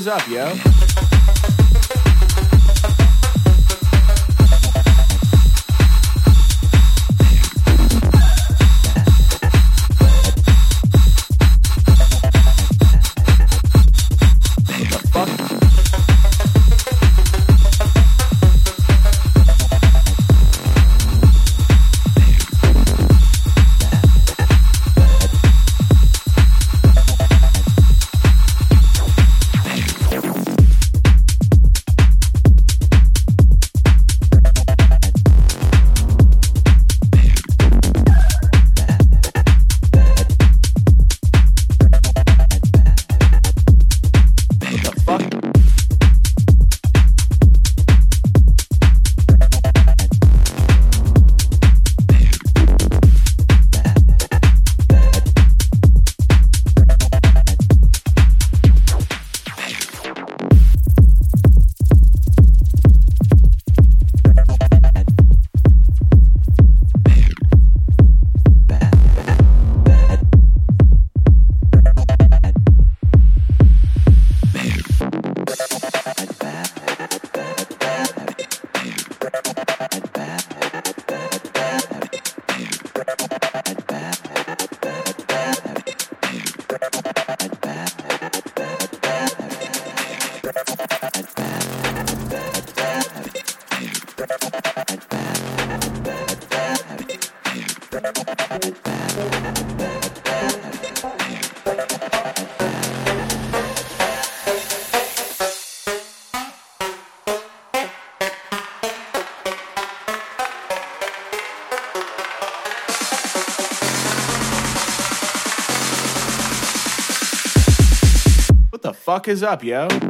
is up, yo? Fuck is up, yo?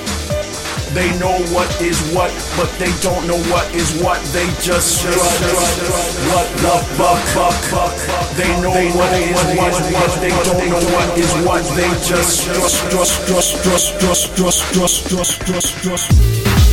They know what is what, but they don't know what is what. They just strut. What the fuck? fuck? They know what is what, but they don't know what is what. They just strut, strut, strut, strut, strut, strut, strut, strut, strut, strut.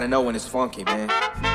Gotta know when it's funky, man.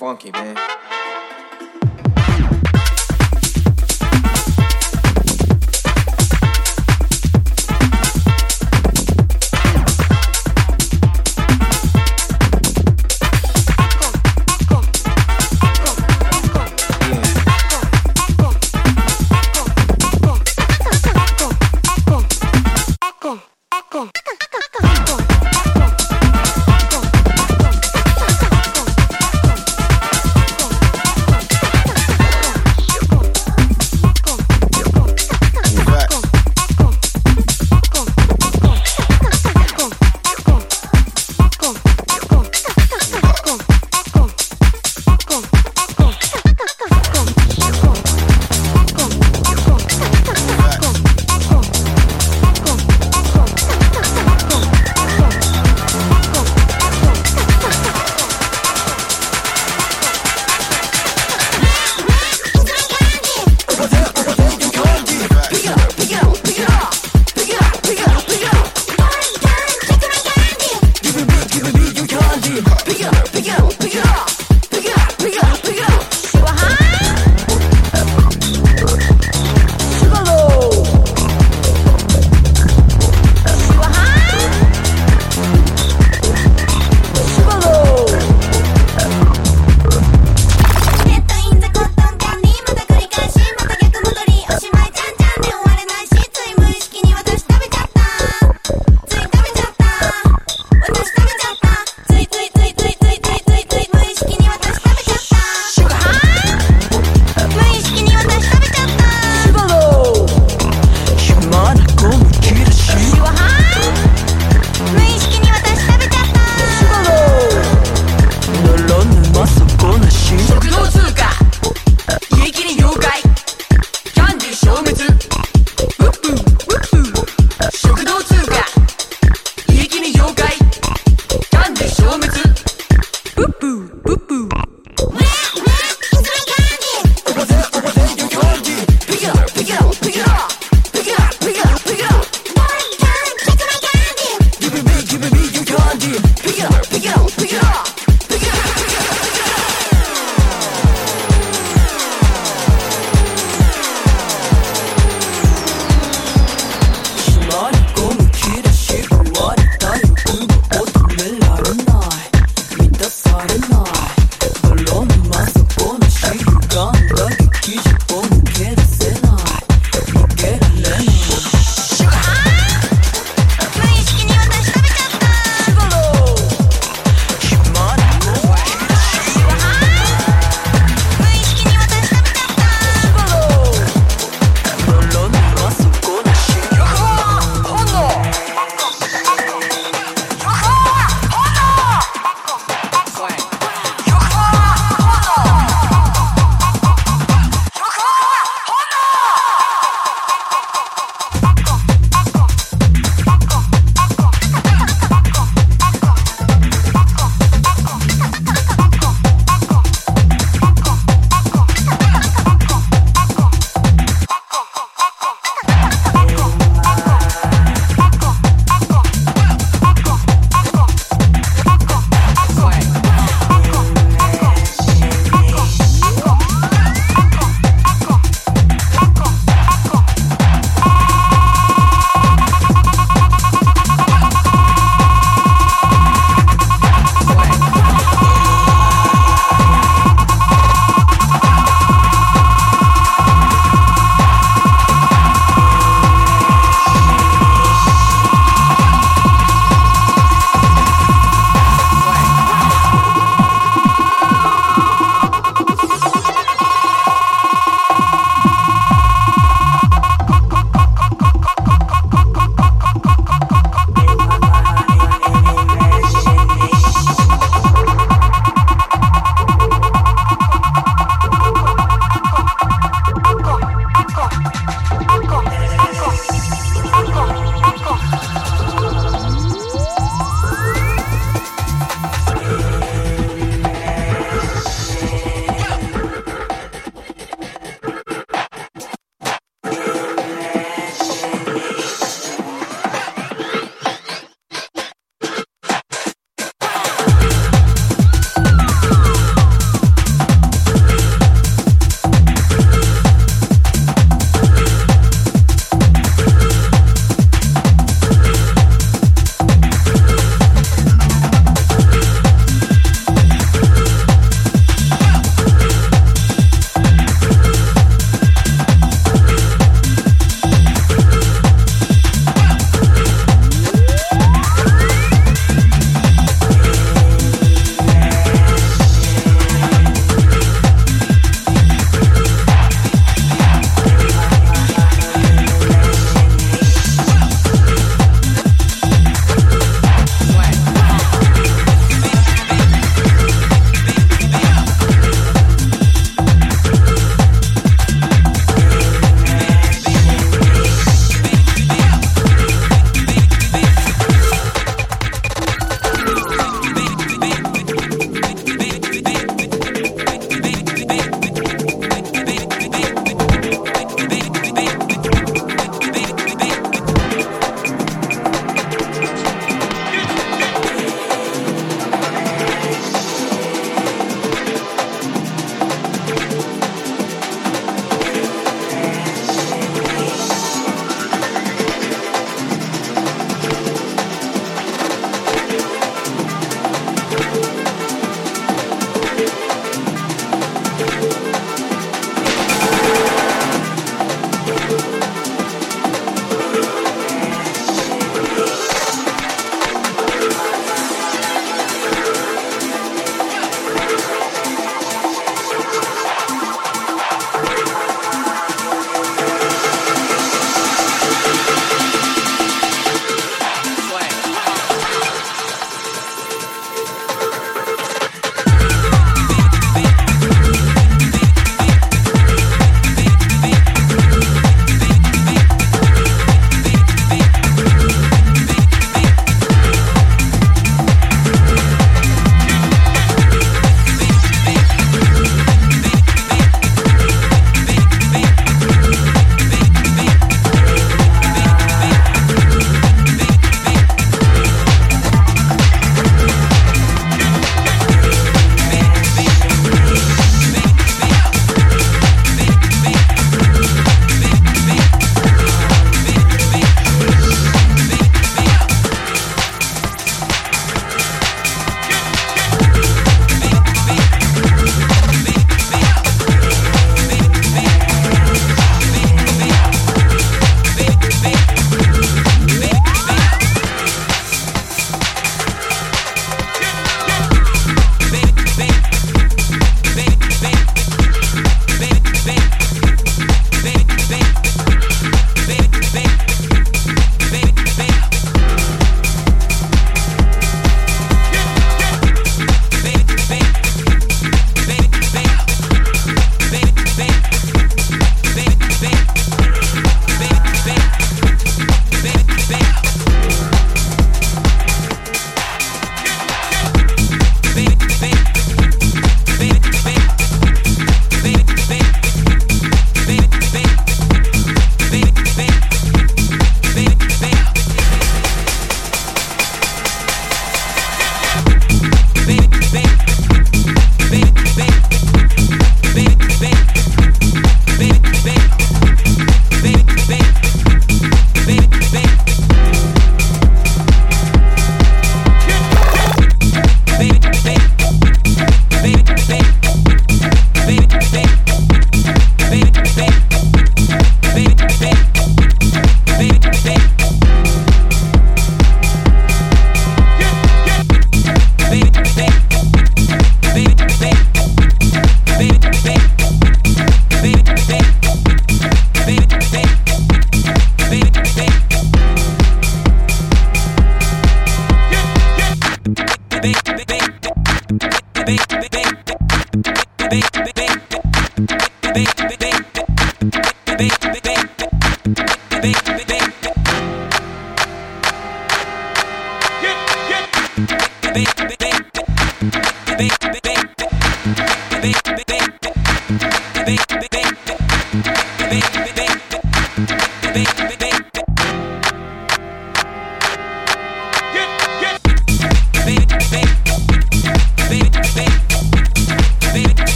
Funky, man.